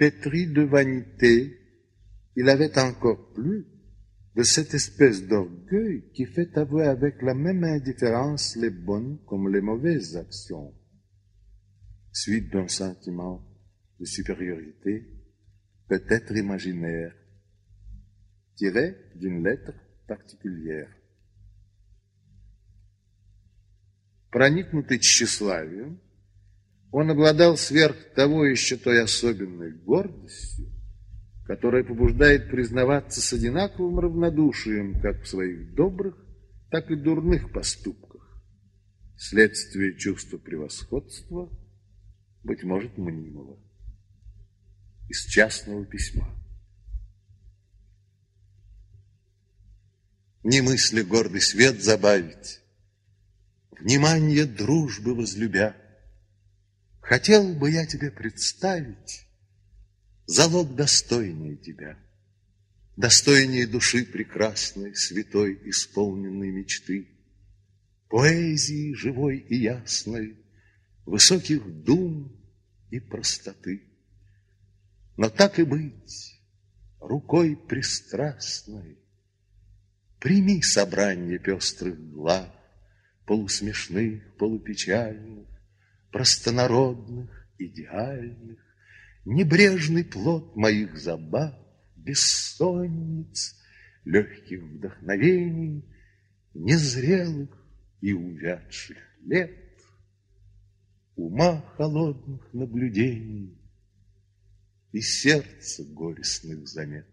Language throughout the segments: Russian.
pétri de vanité, il avait encore plus de cette espèce d'orgueil qui fait avouer avec la même indifférence les bonnes comme les mauvaises actions, suite d'un sentiment de supériorité, peut-être imaginaire, tiré d'une lettre particulière. Проникнутый тщеславием, он обладал сверх того еще той особенной гордостью, которая побуждает признаваться с одинаковым равнодушием как в своих добрых, так и дурных поступках, следствие чувства превосходства, быть может, мнимого, из частного письма. Не мысли гордый свет забавить, Внимание дружбы возлюбя, Хотел бы я тебе представить залог достойнее тебя, достойнее души прекрасной, святой, исполненной мечты, поэзии живой и ясной, высоких дум и простоты. Но так и быть, рукой пристрастной, прими собрание пестрых глав, полусмешных, полупечальных, простонародных, идеальных, Небрежный плод моих забав, бессонниц, Легких вдохновений, незрелых и увядших лет, Ума холодных наблюдений И сердца горестных замет.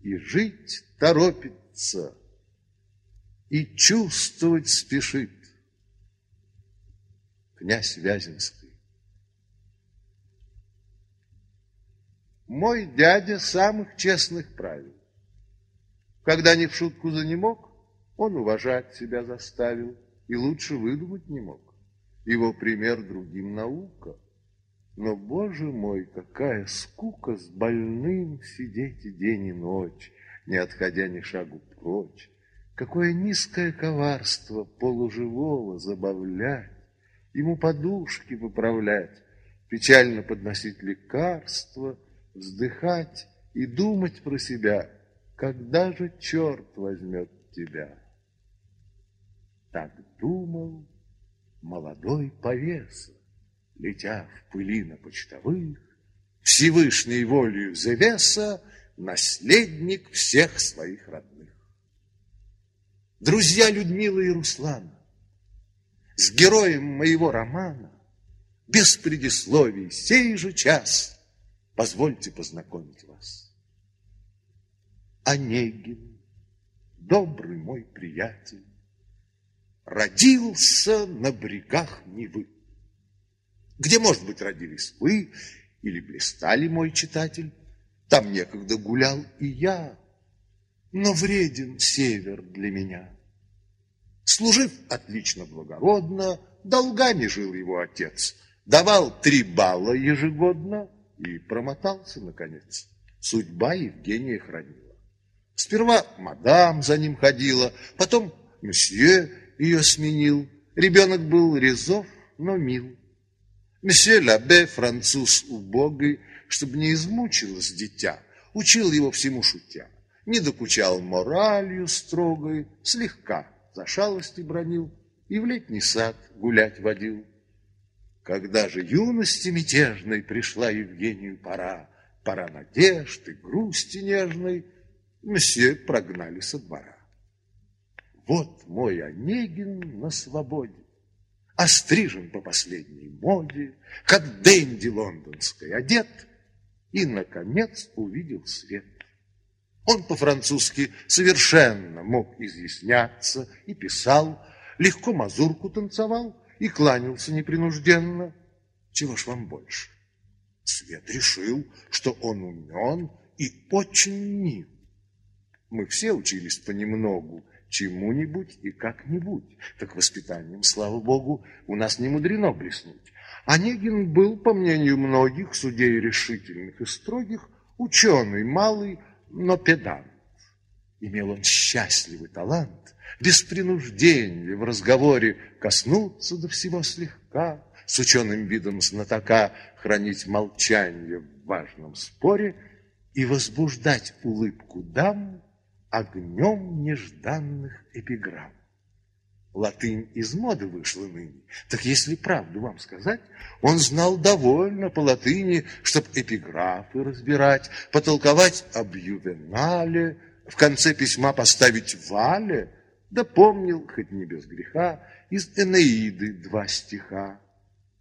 И жить торопится, и чувствовать спешит, князь Вяземский. Мой дядя самых честных правил. Когда не в шутку за не мог, он уважать себя заставил и лучше выдумать не мог. Его пример другим наука. Но, боже мой, какая скука с больным сидеть и день и ночь, не отходя ни шагу прочь. Какое низкое коварство полуживого забавлять ему подушки поправлять, печально подносить лекарства, вздыхать и думать про себя, когда же черт возьмет тебя. Так думал молодой повеса, летя в пыли на почтовых, Всевышней волею завеса, наследник всех своих родных. Друзья Людмилы и Руслана, с героем моего романа, без предисловий, сей же час, позвольте познакомить вас. Онегин, добрый мой приятель, родился на брегах Невы. Где, может быть, родились вы или блистали мой читатель, там некогда гулял и я, но вреден север для меня. Служив отлично благородно, долгами жил его отец, давал три балла ежегодно и промотался, наконец. Судьба Евгения хранила. Сперва мадам за ним ходила, потом месье ее сменил. Ребенок был резов, но мил. Месье Лабе, француз убогий, чтобы не измучилось дитя, учил его всему шутя. Не докучал моралью строгой, слегка за шалости бронил и в летний сад гулять водил. Когда же юности мятежной пришла Евгению пора, пора надежды, грусти нежной, мсье прогнали со двора. Вот мой Онегин на свободе, острижен по последней моде, как Дэнди лондонской одет, и, наконец, увидел свет. Он по-французски совершенно мог изъясняться и писал, легко мазурку танцевал и кланялся непринужденно. Чего ж вам больше? Свет решил, что он умен и очень мил. Мы все учились понемногу, чему-нибудь и как-нибудь. Так воспитанием, слава богу, у нас не мудрено блеснуть. Онегин был, по мнению многих судей решительных и строгих, ученый, малый, но педант. Имел он счастливый талант, без принуждения в разговоре коснуться до всего слегка, с ученым видом знатока хранить молчание в важном споре и возбуждать улыбку дам огнем нежданных эпиграмм. Латынь из моды вышла ныне. Так если правду вам сказать, он знал довольно по латыни, чтоб эпиграфы разбирать, потолковать об ювенале, в конце письма поставить вале, да помнил, хоть не без греха, из Энеиды два стиха.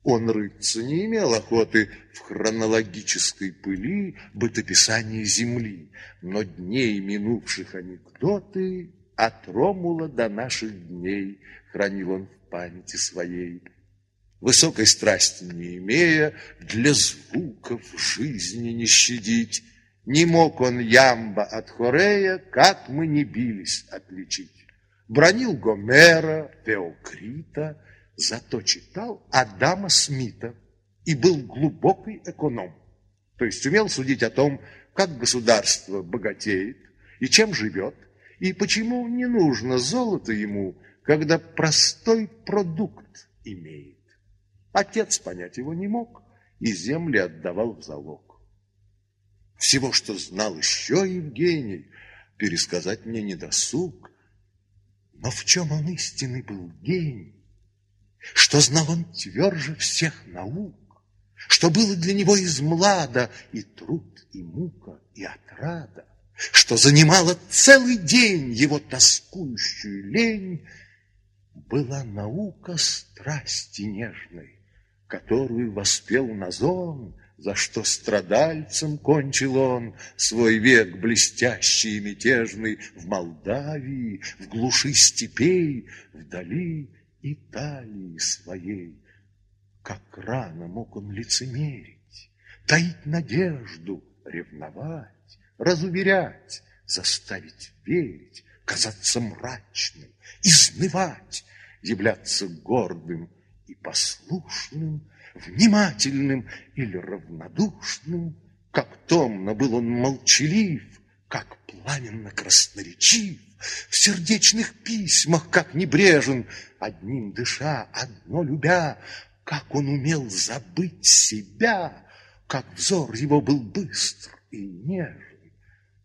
Он рыться не имел охоты в хронологической пыли бытописания земли, но дней минувших анекдоты от Ромула до наших дней хранил он в памяти своей. Высокой страсти не имея, для звуков жизни не щадить, не мог он ямба от Хорея, как мы не бились отличить. Бронил Гомера, Теокрита, зато читал Адама Смита и был глубокий эконом. То есть умел судить о том, как государство богатеет и чем живет, и почему не нужно золото ему, когда простой продукт имеет. Отец понять его не мог и земли отдавал в залог. Всего, что знал еще Евгений, пересказать мне не досуг. Но в чем он истинный был гений? Что знал он тверже всех наук? Что было для него из млада и труд, и мука, и отрада? Что занимало целый день его тоскующую лень? Была наука страсти нежной, которую воспел Назон, за что страдальцем кончил он свой век блестящий и мятежный в Молдавии, в глуши степей, вдали Италии своей. Как рано мог он лицемерить, таить надежду, ревновать, разуверять, заставить верить, казаться мрачным, изнывать, являться гордым и послушным, внимательным или равнодушным, как томно был он молчалив, как пламенно красноречив, в сердечных письмах, как небрежен, одним дыша, одно любя, как он умел забыть себя, как взор его был быстр и нежен,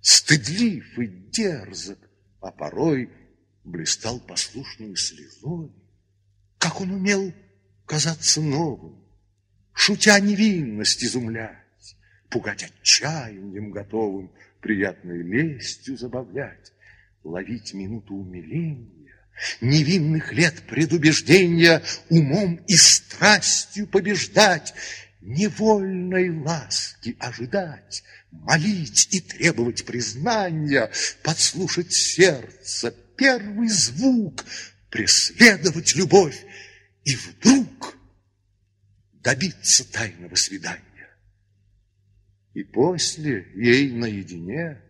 стыдлив и дерзок, а порой блистал послушной слезой, как он умел казаться новым, шутя невинность изумлять, пугать отчаянием готовым, приятной лестью забавлять, ловить минуту умиления, невинных лет предубеждения, умом и страстью побеждать, невольной ласки ожидать, молить и требовать признания, подслушать сердце, первый звук, преследовать любовь, и вдруг добиться тайного свидания. И после ей наедине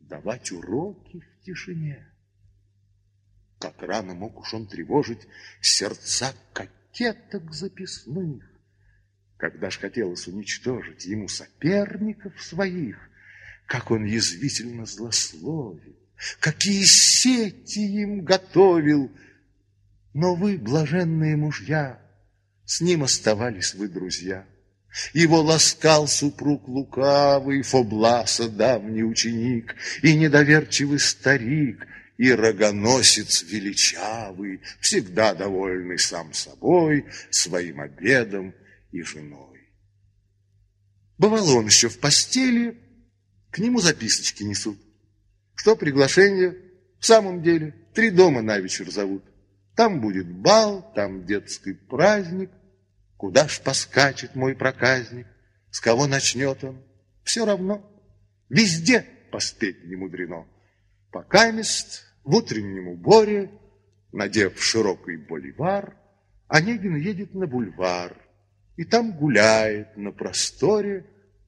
давать уроки в тишине. Как рано мог уж он тревожить сердца кокеток записных, когда ж хотелось уничтожить ему соперников своих, как он язвительно злословил, какие сети им готовил. Но вы, блаженные мужья, с ним оставались вы друзья. Его ласкал супруг лукавый, Фобласа давний ученик, И недоверчивый старик, и рогоносец величавый, Всегда довольный сам собой, Своим обедом и женой. Бывало он еще в постели, К нему записочки несут. Что приглашение? В самом деле, три дома на вечер зовут. Там будет бал, там детский праздник, Куда ж поскачет мой проказник? С кого начнет он? Все равно. Везде поспеть не мудрено. Пока мест в утреннем уборе, Надев широкий боливар, Онегин едет на бульвар И там гуляет на просторе,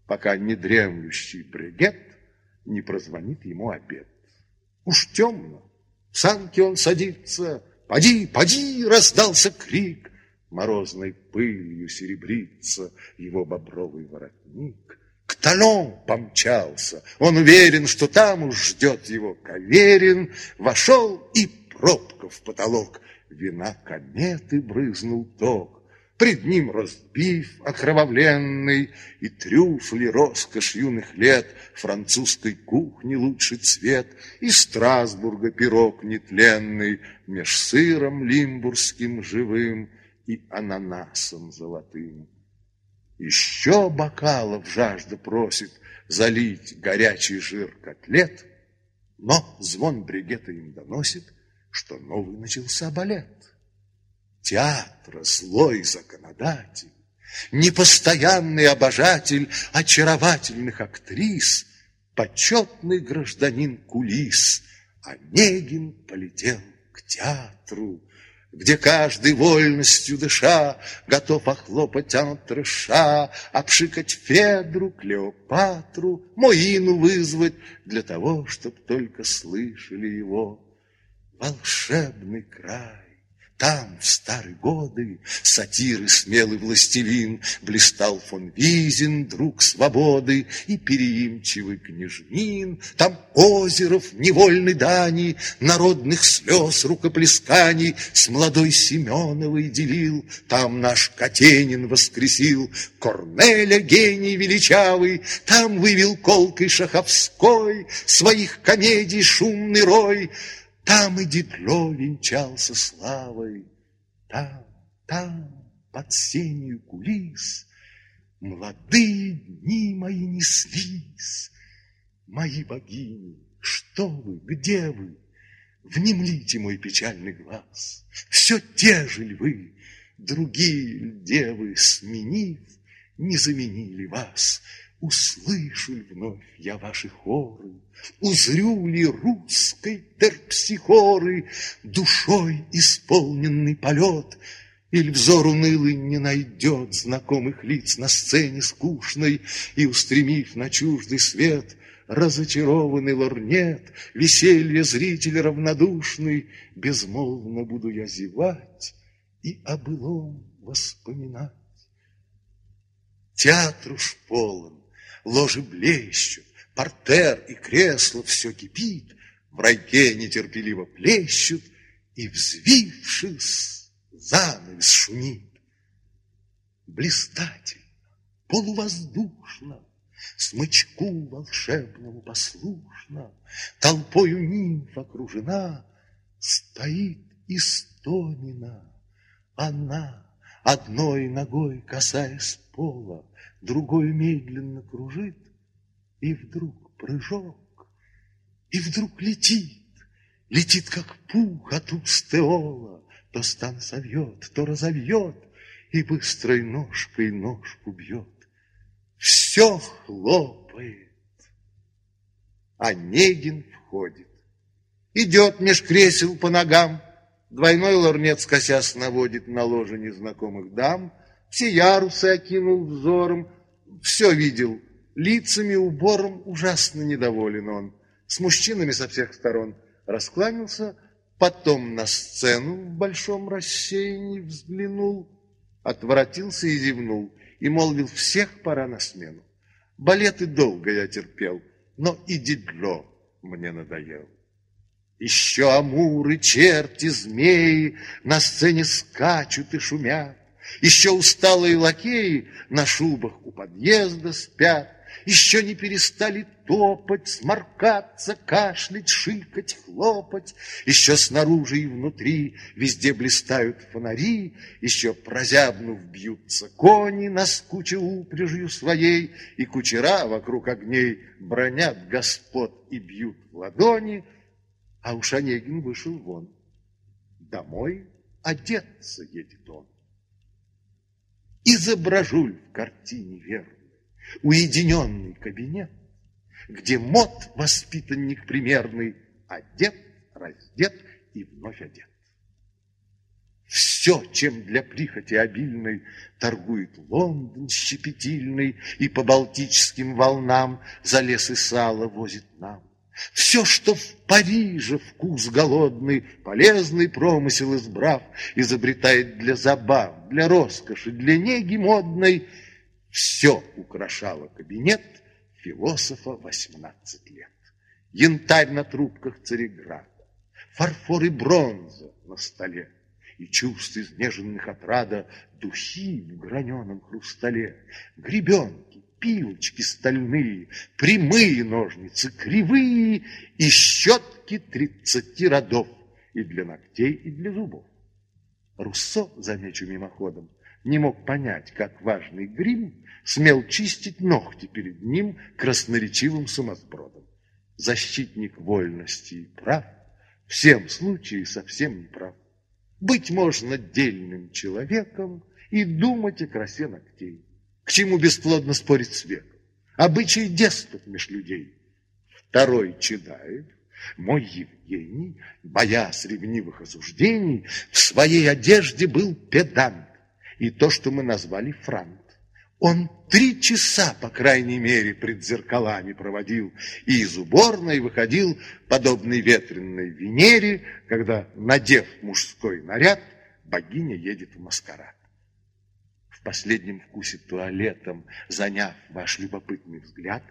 Пока недремлющий бригет Не прозвонит ему обед. Уж темно, в санке он садится, «Поди, поди!» — раздался крик морозной пылью серебрится его бобровый воротник. К талон помчался, он уверен, что там уж ждет его Каверин, вошел и пробка в потолок, вина кометы брызнул ток. Пред ним разбив окровавленный И трюфли роскошь юных лет, Французской кухни лучший цвет, И Страсбурга пирог нетленный, Меж сыром лимбургским живым И ананасом золотым. Еще бокалов жажда просит Залить горячий жир котлет, Но звон бригета им доносит, Что новый начался балет театра злой законодатель, непостоянный обожатель очаровательных актрис, почетный гражданин кулис, Онегин полетел к театру, где каждый вольностью дыша готов охлопать антреша, обшикать Федру, Клеопатру, Моину вызвать для того, чтоб только слышали его волшебный край. Там, в старые годы, сатиры смелый властелин, Блистал фон Визин, друг свободы, И переимчивый княжнин. Там Озеров, невольный дани, Народных слез рукоплесканий С молодой Семеновой делил. Там наш Катенин воскресил Корнеля, гений величавый, Там вывел колкой Шаховской Своих комедий шумный рой, там и Дидло венчался славой, Там, там, под сенью кулис, Молодые дни мои неслись. Мои богини, что вы, где вы? Внемлите мой печальный глаз. Все те же ли вы, другие девы, сменив, Не заменили вас? Услышу ли вновь я ваши хоры, Узрю ли русской терпсихоры Душой исполненный полет, Или взор унылый не найдет Знакомых лиц на сцене скучной И, устремив на чуждый свет, Разочарованный лорнет, Веселье зритель равнодушный, Безмолвно буду я зевать И о былом воспоминать. Театр уж полон, ложи блещут, портер и кресло все кипит, в райке нетерпеливо плещут, и, взвившись, занавес шумит. Блистательно, полувоздушно, Смычку волшебному послушно, Толпою нимф окружена, Стоит Истомина. Она, одной ногой касаясь пола, другой медленно кружит, и вдруг прыжок, и вдруг летит, летит, как пух от уст Эола, то стан совьет, то разовьет, и быстрой ножкой ножку бьет. Все хлопает. Онегин входит. Идет меж кресел по ногам, Двойной лорнет скосясь наводит на ложе незнакомых дам, все ярусы окинул взором, все видел, лицами, убором ужасно недоволен он. С мужчинами со всех сторон раскланялся, потом на сцену в большом рассеянии взглянул, отворотился и зевнул, и молвил, всех пора на смену. Балеты долго я терпел, но и дидло мне надоел. Еще амуры, черти, змеи на сцене скачут и шумят. Еще усталые лакеи на шубах у подъезда спят. Еще не перестали топать, сморкаться, кашлять, шикать, хлопать. Еще снаружи и внутри везде блистают фонари. Еще прозябнув бьются кони, наскуча упряжью своей. И кучера вокруг огней бронят господ и бьют ладони. А уж Онегин вышел вон. Домой одеться едет он. Изображу в картине верный, уединенный кабинет, Где мод воспитанник примерный Одет, раздет и вновь одет. Все, чем для прихоти обильной Торгует Лондон щепетильный И по Балтическим волнам За лес и сало возит нам. Все, что в Париже вкус голодный, полезный промысел избрав, изобретает для забав, для роскоши, для неги модной, все украшало кабинет философа 18 лет. Янтарь на трубках цареграда, фарфор и бронза на столе, и чувств изнеженных отрада духи в граненом хрустале, гребенки, пилочки стальные, прямые ножницы, кривые и щетки тридцати родов и для ногтей, и для зубов. Руссо, замечу мимоходом, не мог понять, как важный грим смел чистить ногти перед ним красноречивым сумасбродом. Защитник вольности и прав, всем случае совсем не прав. Быть можно дельным человеком и думать о красе ногтей. К чему бесплодно спорить с веком? Обычай деспот меж людей. Второй Чедаев, мой Евгений, боясь ревнивых осуждений, в своей одежде был педант и то, что мы назвали франт. Он три часа, по крайней мере, пред зеркалами проводил и из уборной выходил, подобный ветренной Венере, когда, надев мужской наряд, богиня едет в маскарад. В последнем вкусе туалетом, заняв ваш любопытный взгляд,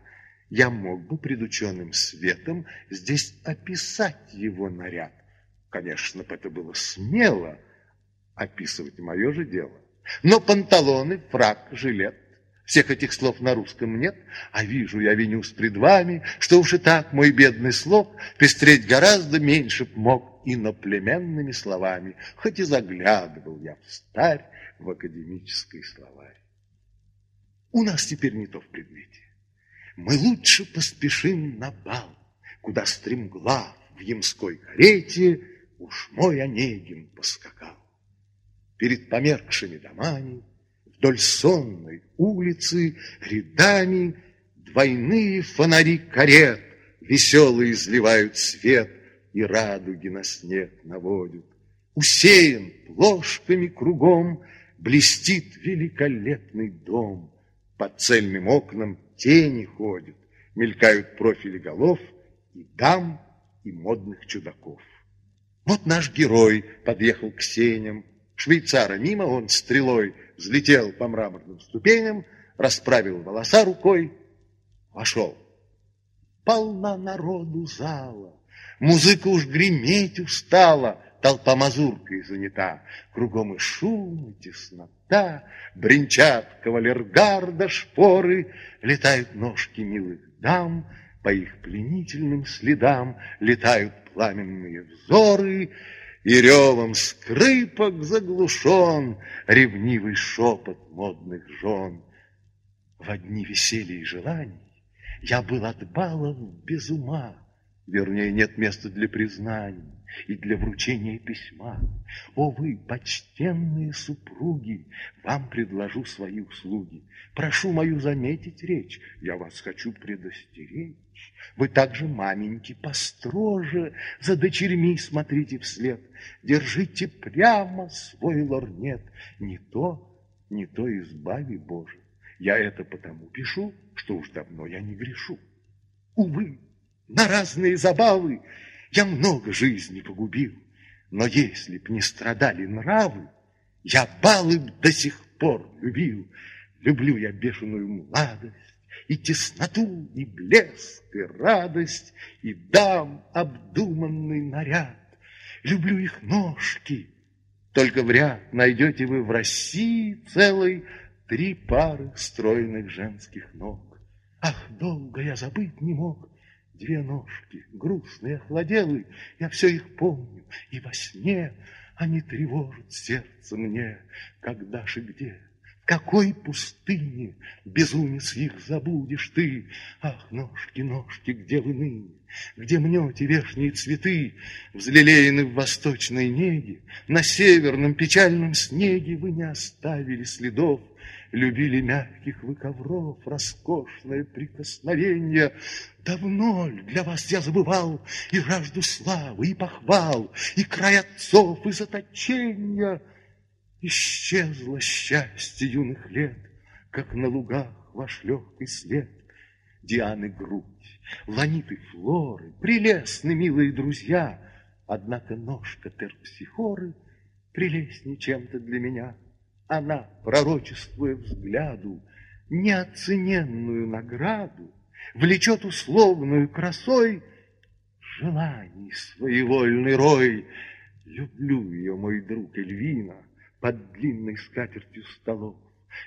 я мог бы пред ученым светом здесь описать его наряд. Конечно, это было смело описывать мое же дело. Но панталоны, фрак, жилет, всех этих слов на русском нет, а вижу я винюсь пред вами, что уж и так мой бедный слог пестреть гораздо меньше б мог иноплеменными словами, хоть и заглядывал я в старь в академический словарь. У нас теперь не то в предмете. Мы лучше поспешим на бал, куда стремглав в ямской карете уж мой Онегин поскакал перед померкшими домами, вдоль сонной улицы рядами двойные фонари карет веселые изливают свет и радуги на снег наводят. Усеян плошками кругом блестит великолепный дом. По цельным окнам тени ходят, мелькают профили голов и дам, и модных чудаков. Вот наш герой подъехал к сеням, Швейцара мимо, он стрелой взлетел по мраморным ступеням, расправил волоса рукой, вошел. Полна народу зала, музыка уж греметь устала, толпа мазуркой занята, кругом и шум, и теснота, бренчат кавалергарда шпоры, летают ножки милых дам, по их пленительным следам летают пламенные взоры, и ревом скрипок заглушен Ревнивый шепот модных жен. В одни веселья и желаний Я был от балов без ума, Вернее, нет места для признаний и для вручения письма. О, вы, почтенные супруги, вам предложу свои услуги. Прошу мою заметить речь, я вас хочу предостеречь. Вы также, маменьки, построже за дочерьми смотрите вслед. Держите прямо свой лорнет. Не то, не то избави, Боже. Я это потому пишу, что уж давно я не грешу. Увы, на разные забавы я много жизни погубил. Но если б не страдали нравы, я балы б до сих пор любил. Люблю я бешеную младость, и тесноту, и блеск, и радость, и дам обдуманный наряд. Люблю их ножки, только в ряд найдете вы в России целой три пары стройных женских ног. Ах, долго я забыть не мог две ножки, грустные, охладелые, я все их помню, и во сне они тревожат сердце мне, когда же где? Какой пустыне, безумец их забудешь ты? Ах, ножки, ножки, где вы ныне? Где мнете вешние цветы, Взлелеены в восточной неге, На северном печальном снеге Вы не оставили следов, Любили мягких вы ковров, Роскошное прикосновение. Давно ль для вас я забывал И жажду славы, и похвал, И край отцов, и заточения — Исчезло счастье юных лет, Как на лугах ваш легкий след. Дианы грудь, ланиты флоры, Прелестны, милые друзья, Однако ножка терпсихоры Прелестней чем-то для меня. Она, пророчествуя взгляду Неоцененную награду, Влечет условную красой Желаний своевольный рой, Люблю ее, мой друг Эльвина, под длинной скатертью столов,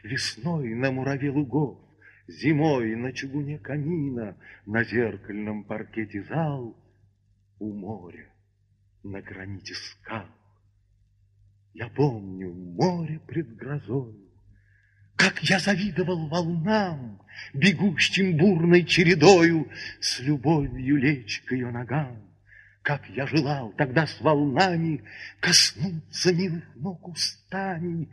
Весной на мураве лугов, зимой на чугуне камина, На зеркальном паркете зал у моря, на граните скал. Я помню море пред грозою, как я завидовал волнам, Бегущим бурной чередою С любовью лечь к ее ногам. Как я желал тогда с волнами Коснуться милых ног устами.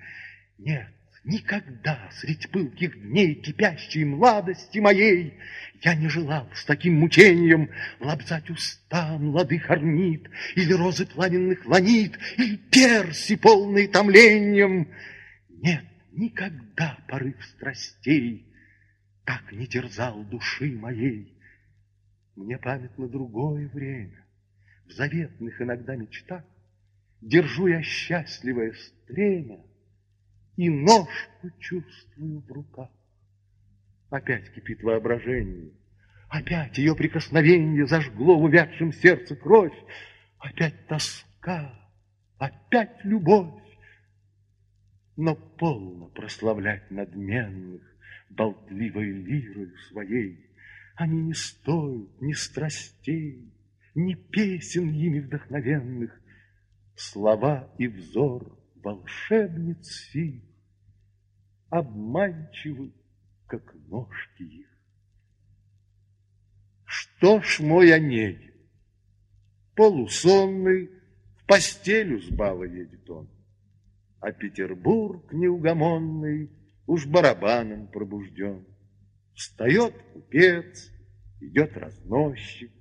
Нет, никогда средь пылких дней Кипящей младости моей Я не желал с таким мучением Лобзать уста молодых орнит Или розы пламенных ланит Или перси, полные томлением. Нет, никогда порыв страстей Так не терзал души моей. Мне памятно другое время, В заветных иногда мечтах Держу я счастливое стремя И ножку чувствую в руках. Опять кипит воображение, Опять ее прикосновение Зажгло в увядшем сердце кровь, Опять тоска, опять любовь. Но полно прославлять надменных Болтливой лирою своей. Они не стоят ни страстей, Ни песен ими вдохновенных. Слова и взор волшебниц сих Обманчивы, как ножки их. Что ж мой Онегин, полусонный, В постелю с бала едет он. А Петербург неугомонный Уж барабаном пробужден. Встает купец, идет разносчик,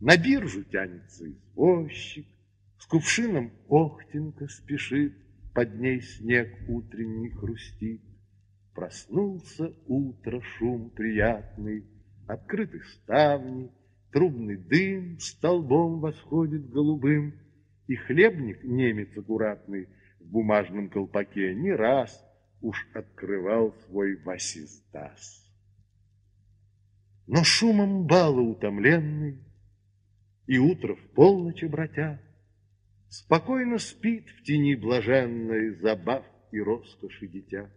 На биржу тянется извозчик, С кувшином охтенка спешит, Под ней снег утренний хрустит. Проснулся утро шум приятный, Открыты ставни, трубный дым Столбом восходит голубым, И хлебник немец аккуратный бумажном колпаке не раз уж открывал свой васиздас. Но шумом бала утомленный и утро в полночь обратя Спокойно спит в тени блаженной забав и роскоши дитя.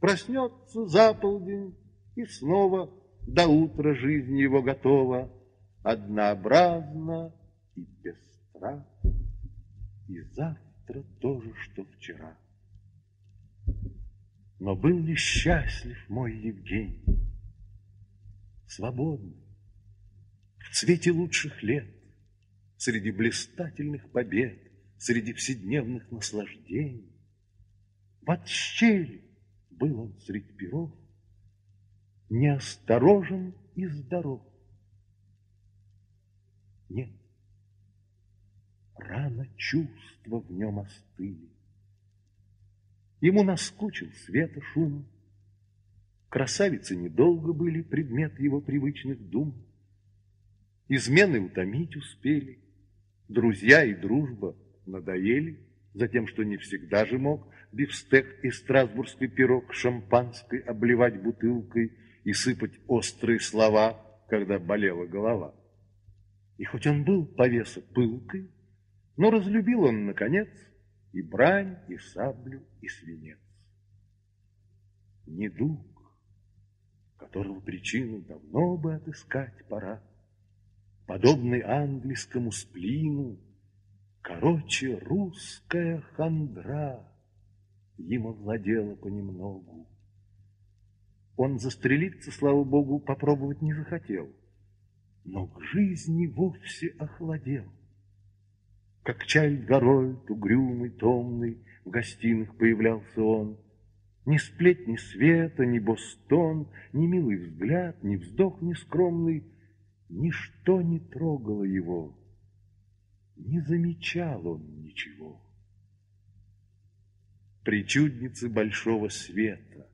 Проснется за полдень и снова до утра жизнь его готова, Однообразна и пестра, и завтра завтра то же, что вчера. Но был ли счастлив мой Евгений? Свободный, в цвете лучших лет, Среди блистательных побед, Среди вседневных наслаждений. Под щель был он средь перов, Неосторожен и здоров. Нет, Рано чувства в нем остыли. Ему наскучил света шум. Красавицы недолго были предмет его привычных дум. Измены утомить успели, Друзья и дружба надоели, За тем, что не всегда же мог Бифстек и страсбургский пирог Шампанской обливать бутылкой И сыпать острые слова, Когда болела голова. И хоть он был повеса пылкой, но разлюбил он, наконец, и брань, и саблю, и свинец. Недуг, которого причину давно бы отыскать пора, подобный английскому сплину, короче, русская хандра им овладела понемногу. Он застрелиться, слава богу, попробовать не захотел, но к жизни вовсе охладел. Как Чайльд Гарольд, угрюмый, томный, В гостиных появлялся он. Ни сплетни света, ни бостон, Ни милый взгляд, ни вздох нескромный, Ничто не трогало его, Не замечал он ничего. Причудницы большого света,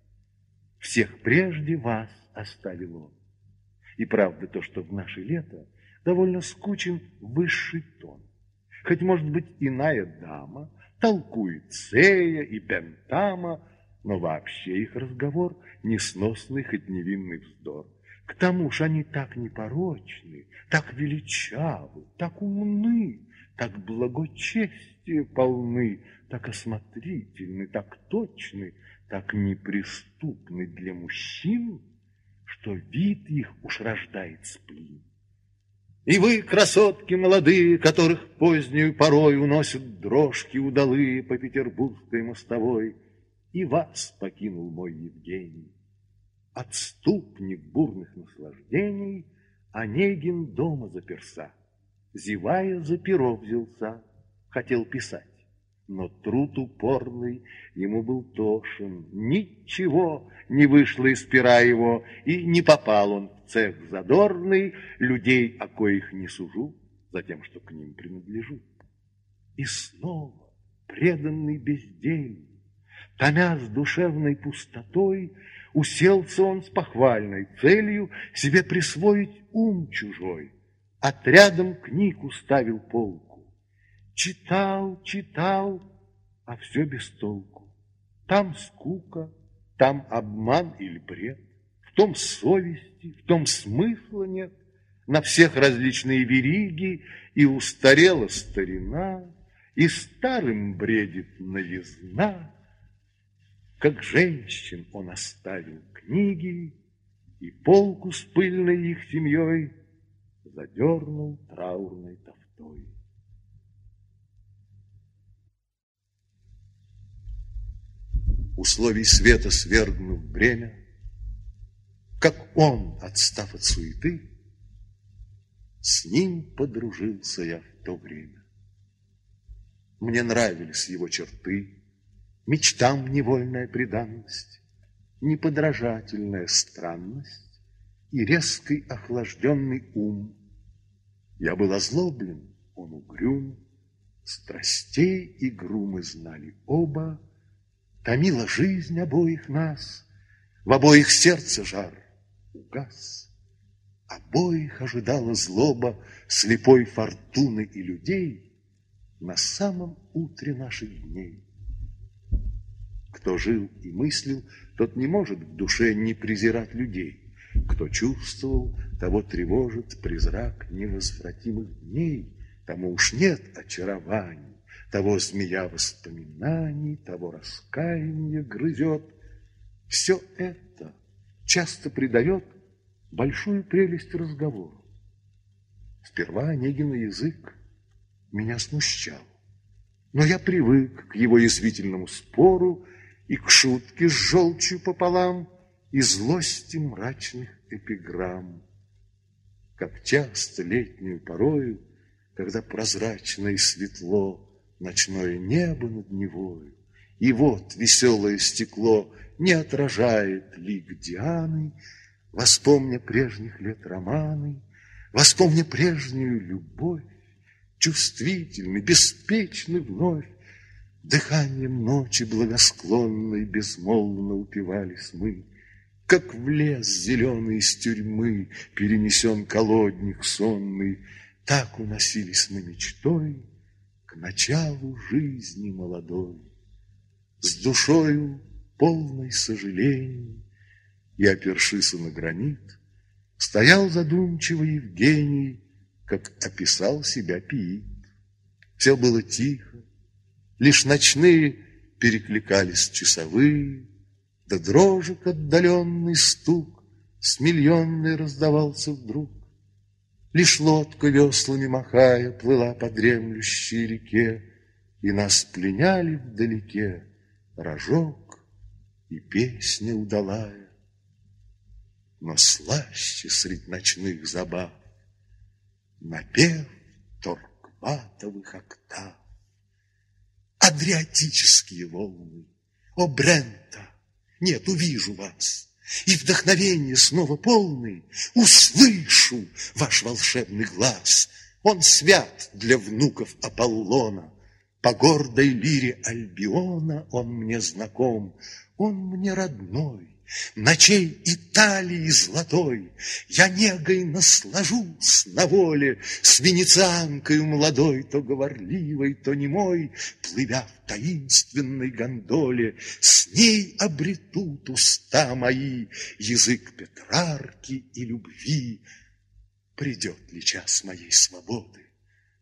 Всех прежде вас оставил он. И правда то, что в наше лето Довольно скучен высший тон. Хоть, может быть, иная дама толкует Цея и Бентама, но вообще их разговор несносный, хоть невинный вздор. К тому же они так непорочны, так величавы, так умны, так благочестивы, бесчестия полны, так осмотрительны, так точны, так неприступны для мужчин, что вид их уж рождает сплин. И вы, красотки молодые, которых позднюю порой уносят дрожки удалые по петербургской мостовой, и вас покинул мой Евгений. Отступник бурных наслаждений, Онегин дома заперся, зевая за перо взялся, хотел писать. Но труд упорный ему был тошен, ничего не вышло из пера его, и не попал он в цех задорный, людей, о коих не сужу, за тем, что к ним принадлежу. И снова преданный бездельник, томя с душевной пустотой, уселся он с похвальной целью себе присвоить ум чужой, отрядом книг уставил полк Читал, читал, а все без толку. Там скука, там обман или бред, В том совести, в том смысла нет. На всех различные вериги, И устарела старина, И старым бредит новизна. Как женщин он оставил книги, И полку с пыльной их семьей Задернул траурной тофтой. условий света свергнув бремя, как он, отстав от суеты, с ним подружился я в то время. Мне нравились его черты, мечтам невольная преданность, неподражательная странность и резкий охлажденный ум. Я был озлоблен, он угрюм, страстей и грумы знали оба, Томила жизнь обоих нас, В обоих сердце жар угас. Обоих ожидала злоба Слепой фортуны и людей На самом утре наших дней. Кто жил и мыслил, тот не может в душе не презирать людей. Кто чувствовал, того тревожит призрак невозвратимых дней, Тому уж нет очарований того змея воспоминаний, того раскаяния грызет. Все это часто придает большую прелесть разговору. Сперва Онегина язык меня смущал, но я привык к его язвительному спору и к шутке с желчью пополам и злости мрачных эпиграмм. Как часто летнюю порою, когда прозрачно и светло ночное небо над Невою, И вот веселое стекло не отражает лик Дианы, Воспомня прежних лет романы, Воспомня прежнюю любовь, Чувствительный, беспечный вновь, Дыханием ночи благосклонной Безмолвно упивались мы, Как в лес зеленый из тюрьмы Перенесен колодник сонный, Так уносились мы мечтой, началу жизни молодой, С душою полной сожалений, И, опершись на гранит, Стоял задумчиво Евгений, Как описал себя Пиит. Все было тихо, лишь ночные Перекликались часовые, Да дрожек отдаленный стук С миллионной раздавался вдруг. Лишь лодка веслами махая Плыла по дремлющей реке, И нас пленяли вдалеке Рожок и песня удалая. Но слаще средь ночных забав Напев торкватовых октав. Адриатические волны, о, Брента, нет, увижу вас, и вдохновение снова полный, услышу ваш волшебный глаз. Он свят для внуков Аполлона, по гордой лире Альбиона он мне знаком, он мне родной, Ночей Италии золотой Я негой наслажусь на воле С венецианкою молодой, То говорливой, то немой, Плывя в таинственной гондоле, С ней обретут уста мои Язык Петрарки и любви. Придет ли час моей свободы?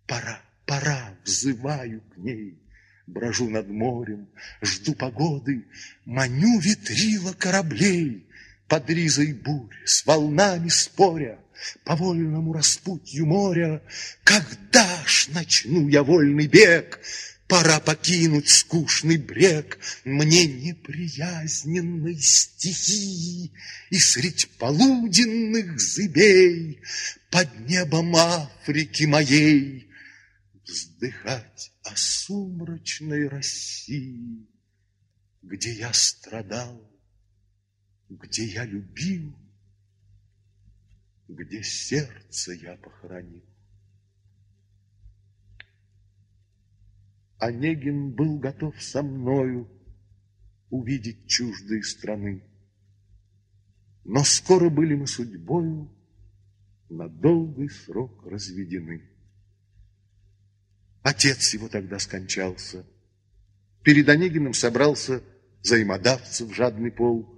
Пора пора, взываю к ней. Брожу над морем, жду погоды, Маню ветрила кораблей. Под ризой бурь, с волнами споря, По вольному распутью моря, Когда ж начну я вольный бег, Пора покинуть скучный брег Мне неприязненной стихии И средь полуденных зыбей Под небом Африки моей Вздыхать о сумрачной России, Где я страдал, где я любил, Где сердце я похоронил. Онегин был готов со мною увидеть чуждые страны. Но скоро были мы судьбою на долгий срок разведены. Отец его тогда скончался. Перед Онегиным собрался взаимодавцев жадный пол.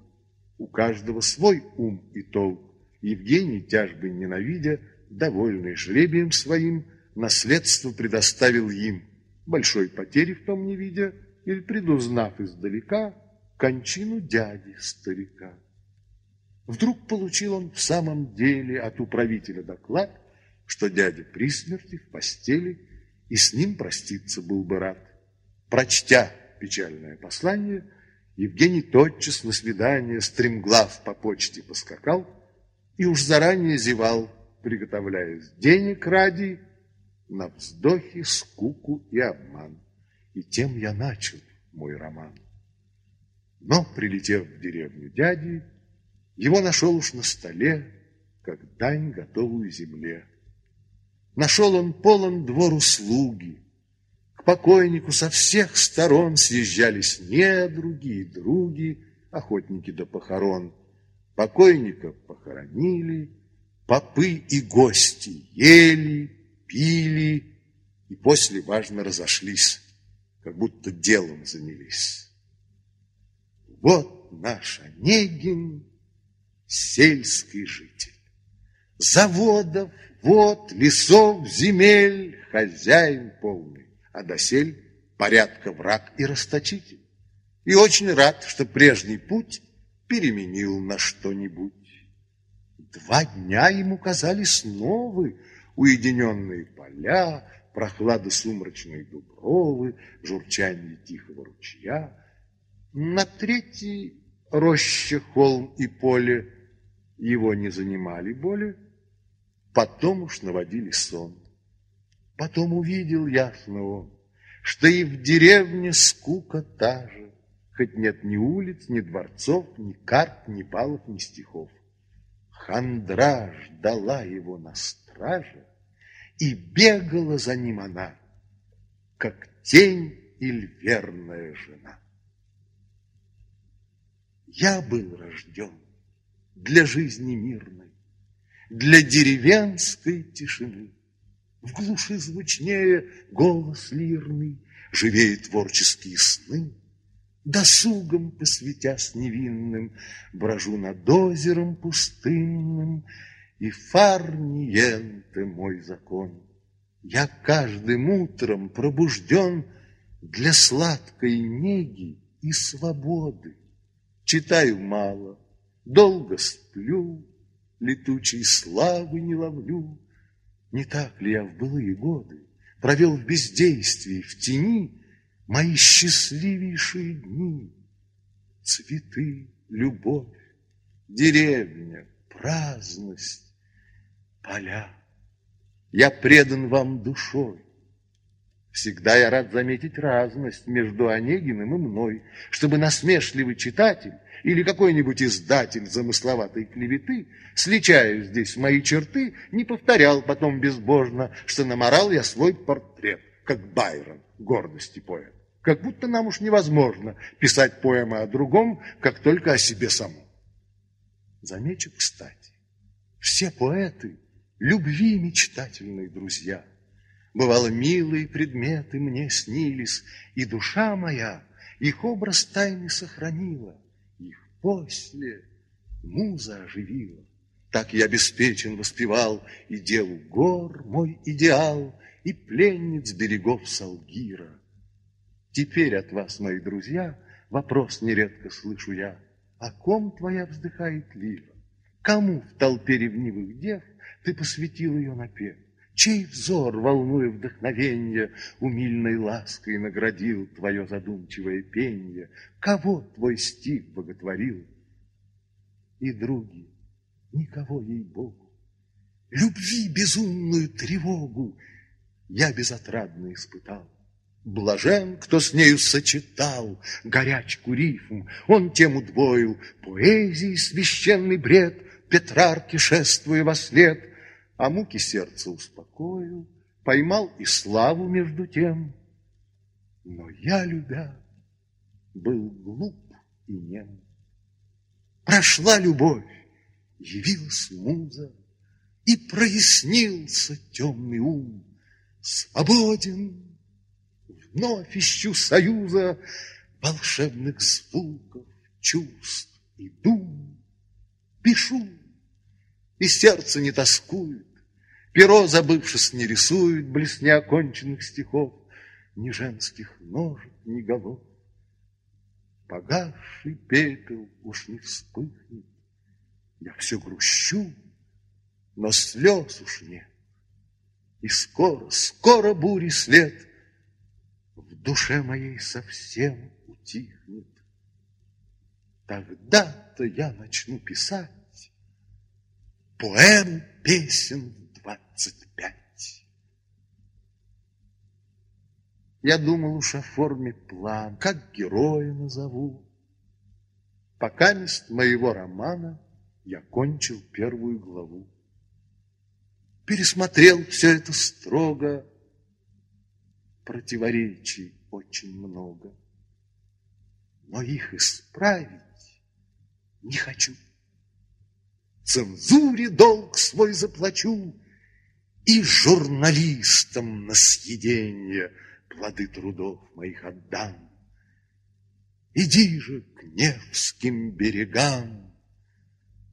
У каждого свой ум и толк. Евгений, тяжбы ненавидя, довольный жребием своим, наследство предоставил им – большой потери в том не видя, или предузнав издалека кончину дяди старика. Вдруг получил он в самом деле от управителя доклад, что дядя при смерти в постели и с ним проститься был бы рад. Прочтя печальное послание, Евгений тотчас на свидание стремглав по почте поскакал и уж заранее зевал, приготовляясь денег ради на вздохи, скуку и обман. И тем я начал мой роман. Но, прилетев в деревню дяди, его нашел уж на столе, как дань готовую земле. Нашел он полон двор услуги. К покойнику со всех сторон съезжались недруги и други, охотники до похорон. Покойника похоронили, попы и гости ели, пили и после важно разошлись, как будто делом занялись. Вот наш Онегин, сельский житель. Заводов, вод, лесов, земель, хозяин полный, а досель порядка враг и расточитель. И очень рад, что прежний путь переменил на что-нибудь. Два дня ему казались новые уединенные поля, прохлада сумрачной дубровы, журчание тихого ручья. На третий роща, холм и поле его не занимали более, потом уж наводили сон. Потом увидел ясно он, что и в деревне скука та же, хоть нет ни улиц, ни дворцов, ни карт, ни балов, ни стихов. Хандра ждала его на страже, и бегала за ним она, как тень или верная жена. Я был рожден для жизни мирной, для деревенской тишины. В глуши звучнее голос лирный, живее творческие сны. Досугом посвятясь невинным, брожу над озером пустынным, и фарниенте мой закон. Я каждым утром пробужден для сладкой неги и свободы. Читаю мало, долго сплю, летучей славы не ловлю. Не так ли я в былые годы провел в бездействии, в тени мои счастливейшие дни? Цветы, любовь, деревня, праздность, поля. Я предан вам душой. Всегда я рад заметить разность между Онегиным и мной, чтобы насмешливый читатель или какой-нибудь издатель замысловатой клеветы, сличая здесь мои черты, не повторял потом безбожно, что наморал я свой портрет, как Байрон, гордости поэт. Как будто нам уж невозможно писать поэмы о другом, как только о себе самом. Замечу, кстати, все поэты любви мечтательные друзья. Бывало, милые предметы мне снились, и душа моя их образ тайны сохранила, их после муза оживила. Так я беспечен воспевал и деву гор мой идеал, и пленниц берегов Салгира. Теперь от вас, мои друзья, вопрос нередко слышу я, о ком твоя вздыхает лира? Кому в толпе ревнивых дев ты посвятил ее напев? Чей взор, волнуя вдохновенье, Умильной лаской наградил Твое задумчивое пенье? Кого твой стих боготворил? И, други, никого, ей-богу, Любви безумную тревогу Я безотрадно испытал. Блажен, кто с нею сочетал горячку рифм, Он тем удвоил поэзии священный бред, Петрарки шествуя во след — а муки сердца успокоил, поймал и славу между тем. Но я, любя, был глуп и нем. Прошла любовь, явилась муза, И прояснился темный ум. Свободен, вновь ищу союза Волшебных звуков, чувств и дум. Пишу, и сердце не тоскует, Перо, забывшись, не рисует Близ неоконченных стихов Ни женских ножек, ни голов. Погасший пепел уж не вспыхнет, Я все грущу, но слез уж нет. И скоро, скоро бури след В душе моей совсем утихнет. Тогда-то я начну писать поэм песен двадцать пять. Я думал уж о форме план, как героя назову. Пока мест моего романа я кончил первую главу. Пересмотрел все это строго, противоречий очень много, но их исправить не хочу цензуре долг свой заплачу И журналистам на съеденье Плоды трудов моих отдам. Иди же к Невским берегам,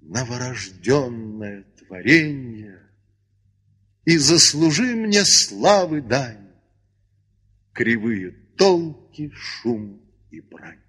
Новорожденное творенье, И заслужи мне славы дань, Кривые толки, шум и брань.